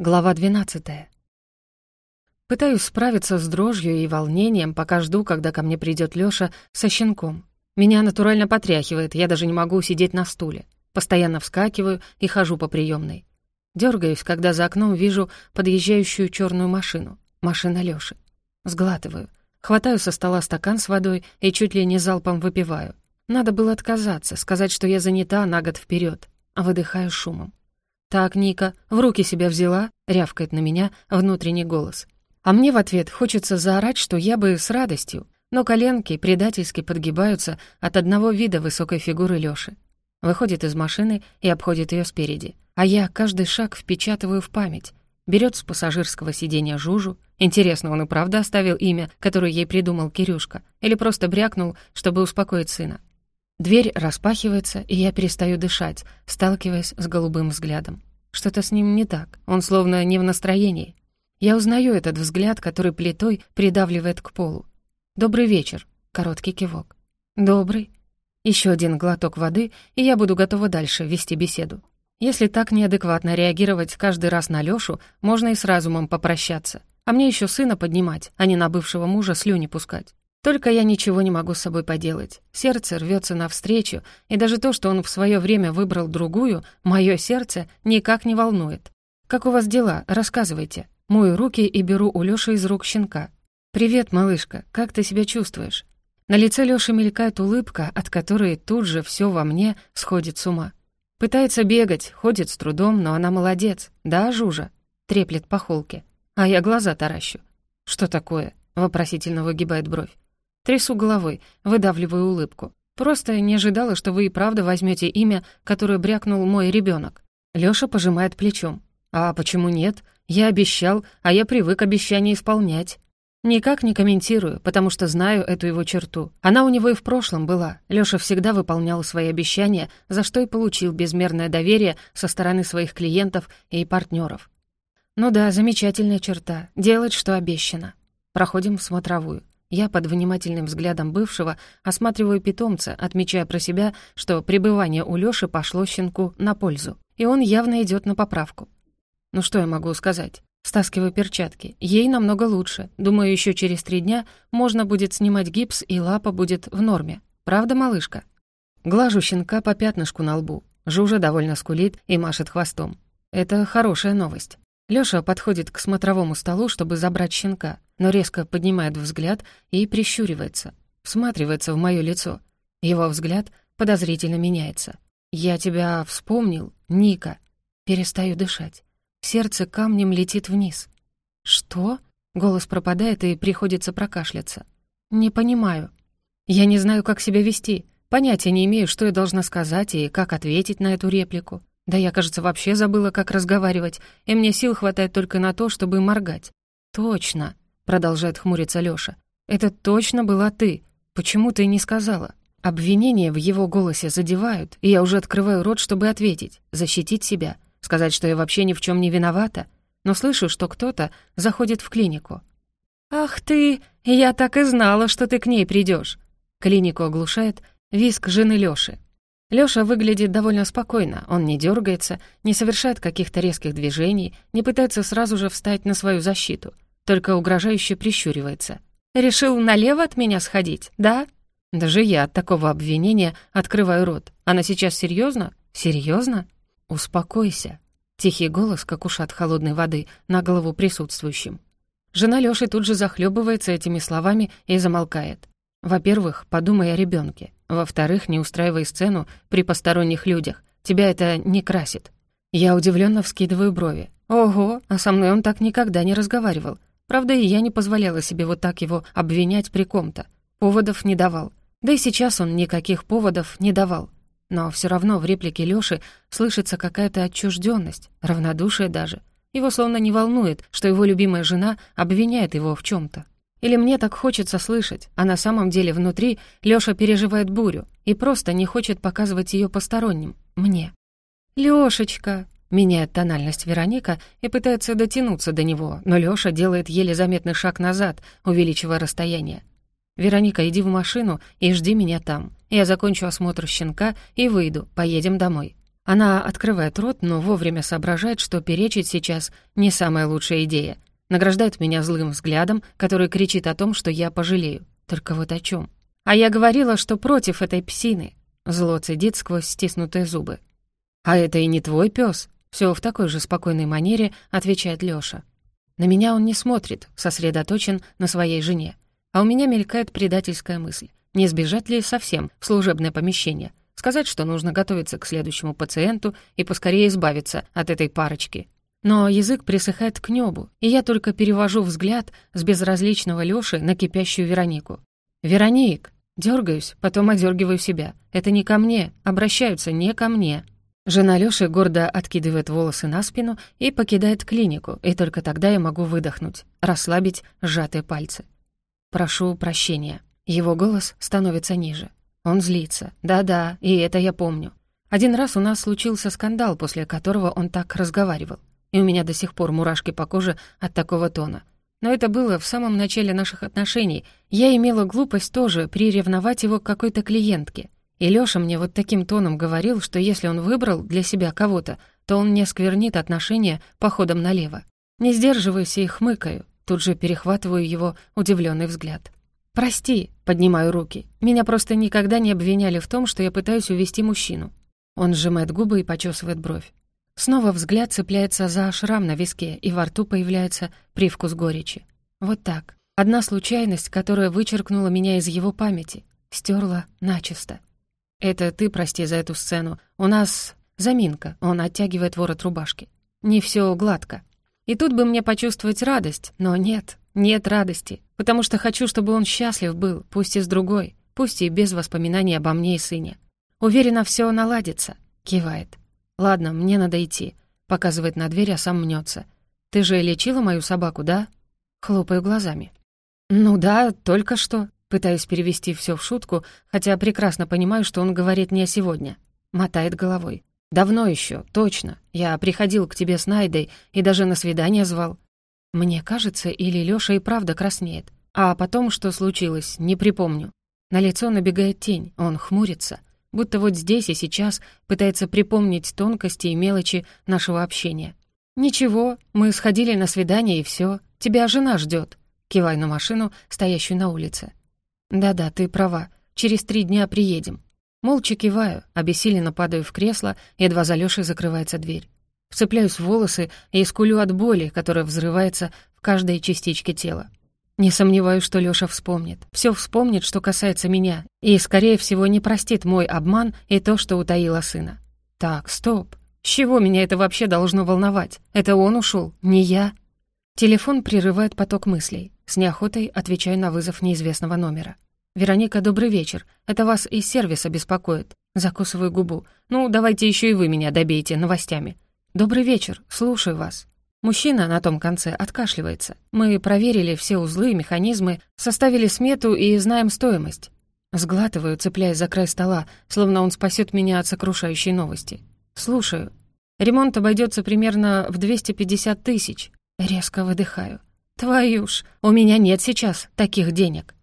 Глава 12. Пытаюсь справиться с дрожью и волнением, пока жду, когда ко мне придет Лёша со щенком. Меня натурально потряхивает, я даже не могу сидеть на стуле. Постоянно вскакиваю и хожу по приёмной. Дёргаюсь, когда за окном вижу подъезжающую чёрную машину. Машина Лёши. Сглатываю. Хватаю со стола стакан с водой и чуть ли не залпом выпиваю. Надо было отказаться, сказать, что я занята на год вперёд. А выдыхаю шумом. «Так, Ника, в руки себя взяла?» — рявкает на меня внутренний голос. А мне в ответ хочется заорать, что я бы с радостью, но коленки предательски подгибаются от одного вида высокой фигуры Лёши. Выходит из машины и обходит её спереди. А я каждый шаг впечатываю в память. Берёт с пассажирского сиденья Жужу. Интересно, он и правда оставил имя, которое ей придумал Кирюшка, или просто брякнул, чтобы успокоить сына. Дверь распахивается, и я перестаю дышать, сталкиваясь с голубым взглядом. Что-то с ним не так, он словно не в настроении. Я узнаю этот взгляд, который плитой придавливает к полу. «Добрый вечер», — короткий кивок. «Добрый». Еще один глоток воды, и я буду готова дальше вести беседу. Если так неадекватно реагировать каждый раз на Лёшу, можно и с разумом попрощаться. А мне еще сына поднимать, а не на бывшего мужа слюни пускать. Только я ничего не могу с собой поделать. Сердце рвется навстречу, и даже то, что он в свое время выбрал другую, мое сердце никак не волнует. «Как у вас дела? Рассказывайте». Мою руки и беру у Лёши из рук щенка. «Привет, малышка, как ты себя чувствуешь?» На лице Лёши мелькает улыбка, от которой тут же все во мне сходит с ума. Пытается бегать, ходит с трудом, но она молодец. Да, Жужа? Треплет по холке. А я глаза таращу. «Что такое?» — вопросительно выгибает бровь. Трясу головой, выдавливаю улыбку. Просто не ожидала, что вы и правда возьмете имя, которое брякнул мой ребенок. Лёша пожимает плечом. А почему нет? Я обещал, а я привык обещания исполнять. Никак не комментирую, потому что знаю эту его черту. Она у него и в прошлом была. Лёша всегда выполнял свои обещания, за что и получил безмерное доверие со стороны своих клиентов и партнеров. Ну да, замечательная черта. Делать, что обещано. Проходим в смотровую. Я под внимательным взглядом бывшего осматриваю питомца, отмечая про себя, что пребывание у Лёши пошло щенку на пользу. И он явно идёт на поправку. Ну что я могу сказать? Стаскиваю перчатки. Ей намного лучше. Думаю, ещё через три дня можно будет снимать гипс, и лапа будет в норме. Правда, малышка? Глажу щенка по пятнышку на лбу. Жужа довольно скулит и машет хвостом. Это хорошая новость. Лёша подходит к смотровому столу, чтобы забрать щенка, но резко поднимает взгляд и прищуривается, всматривается в моё лицо. Его взгляд подозрительно меняется. «Я тебя вспомнил, Ника». Перестаю дышать. Сердце камнем летит вниз. «Что?» Голос пропадает и приходится прокашляться. «Не понимаю. Я не знаю, как себя вести. Понятия не имею, что я должна сказать и как ответить на эту реплику. Да я, кажется, вообще забыла, как разговаривать, и мне сил хватает только на то, чтобы моргать. «Точно», — продолжает хмуриться Лёша. «Это точно была ты. Почему ты не сказала?» Обвинения в его голосе задевают, и я уже открываю рот, чтобы ответить, защитить себя, сказать, что я вообще ни в чем не виновата, но слышу, что кто-то заходит в клинику. «Ах ты! Я так и знала, что ты к ней придешь. Клинику оглушает виск жены Лёши. Лёша выглядит довольно спокойно, он не дёргается, не совершает каких-то резких движений, не пытается сразу же встать на свою защиту, только угрожающе прищуривается. «Решил налево от меня сходить, да?» Даже я от такого обвинения открываю рот. Она сейчас серьёзно? Серьёзно? «Успокойся». Тихий голос, как ушат холодной воды, на голову присутствующим. Жена Лёши тут же захлёбывается этими словами и замолкает. Во-первых, подумай о ребёнке. Во-вторых, не устраивай сцену при посторонних людях. Тебя это не красит. Я удивленно вскидываю брови. Ого, а со мной он так никогда не разговаривал. Правда, и я не позволяла себе вот так его обвинять при ком-то. Поводов не давал. Да и сейчас он никаких поводов не давал. Но все равно в реплике Лёши слышится какая-то отчужденность, равнодушие даже. Его словно не волнует, что его любимая жена обвиняет его в чем то или мне так хочется слышать, а на самом деле внутри Лёша переживает бурю и просто не хочет показывать её посторонним, мне. «Лёшечка!» — меняет тональность Вероника и пытается дотянуться до него, но Лёша делает еле заметный шаг назад, увеличивая расстояние. «Вероника, иди в машину и жди меня там. Я закончу осмотр щенка и выйду, поедем домой». Она открывает рот, но вовремя соображает, что перечить сейчас не самая лучшая идея. Награждает меня злым взглядом, который кричит о том, что я пожалею. Только вот о чем. А я говорила, что против этой псины. Зло цедит сквозь стиснутые зубы. «А это и не твой пес? Все в такой же спокойной манере отвечает Лёша. На меня он не смотрит, сосредоточен на своей жене. А у меня мелькает предательская мысль. Не сбежать ли совсем в служебное помещение? Сказать, что нужно готовиться к следующему пациенту и поскорее избавиться от этой парочки. Но язык присыхает к небу, и я только перевожу взгляд с безразличного Лёши на кипящую Веронику. «Вероник!» Дергаюсь, потом одергиваю себя. Это не ко мне, обращаются не ко мне. Жена Лёши гордо откидывает волосы на спину и покидает клинику, и только тогда я могу выдохнуть, расслабить сжатые пальцы. Прошу прощения. Его голос становится ниже. Он злится. Да-да, и это я помню. Один раз у нас случился скандал, после которого он так разговаривал. И у меня до сих пор мурашки по коже от такого тона. Но это было в самом начале наших отношений. Я имела глупость тоже приревновать его к какой-то клиентке. И Лёша мне вот таким тоном говорил, что если он выбрал для себя кого-то, то он не сквернит отношения походом налево. Не сдерживаюсь и хмыкаю, тут же перехватываю его удивленный взгляд. «Прости», — поднимаю руки. «Меня просто никогда не обвиняли в том, что я пытаюсь увести мужчину». Он сжимает губы и почесывает бровь. Снова взгляд цепляется за шрам на виске, и во рту появляется привкус горечи. Вот так. Одна случайность, которая вычеркнула меня из его памяти, стерла начисто. «Это ты прости за эту сцену. У нас заминка», — он оттягивает ворот рубашки. «Не все гладко. И тут бы мне почувствовать радость, но нет, нет радости, потому что хочу, чтобы он счастлив был, пусть и с другой, пусть и без воспоминаний обо мне и сыне. Уверена, все наладится. Кивает. Ладно, мне надо идти. Показывает на дверь, а сам мнется. Ты же лечила мою собаку, да? Хлопаю глазами. Ну да, только что. Пытаюсь перевести все в шутку, хотя прекрасно понимаю, что он говорит не о сегодня. Мотает головой. «Давно еще, точно. Я приходил к тебе с Найдой и даже на свидание звал. Мне кажется, или Лёша и правда краснеет. А потом, что случилось, не припомню. На лицо набегает тень, он хмурится, будто вот здесь и сейчас пытается припомнить тонкости и мелочи нашего общения. «Ничего, мы сходили на свидание и всё. Тебя жена ждёт», — кивай на машину, стоящую на улице. «Да-да, ты права. Через три дня приедем». Молча киваю, обессиленно падаю в кресло, едва за Лёшей закрывается дверь. Вцепляюсь в волосы и скулю от боли, которая взрывается в каждой частичке тела. Не сомневаюсь, что Лёша вспомнит. Всё вспомнит, что касается меня, и, скорее всего, не простит мой обман и то, что утаила сына. Так, стоп. С чего меня это вообще должно волновать? Это он ушёл, не я. Телефон прерывает поток мыслей. С неохотой отвечаю на вызов неизвестного номера. «Вероника, добрый вечер. Это вас из сервиса беспокоит». Закусываю губу. «Ну, давайте ещё и вы меня добейте новостями. «Добрый вечер, слушаю вас». Мужчина на том конце откашливается. Мы проверили все узлы, механизмы, составили смету и знаем стоимость. Сглатываю, цепляясь за край стола, словно он спасет меня от сокрушающей новости. Слушаю. Ремонт обойдется примерно в 250 тысяч. Резко выдыхаю. Твою ж, у меня нет сейчас таких денег.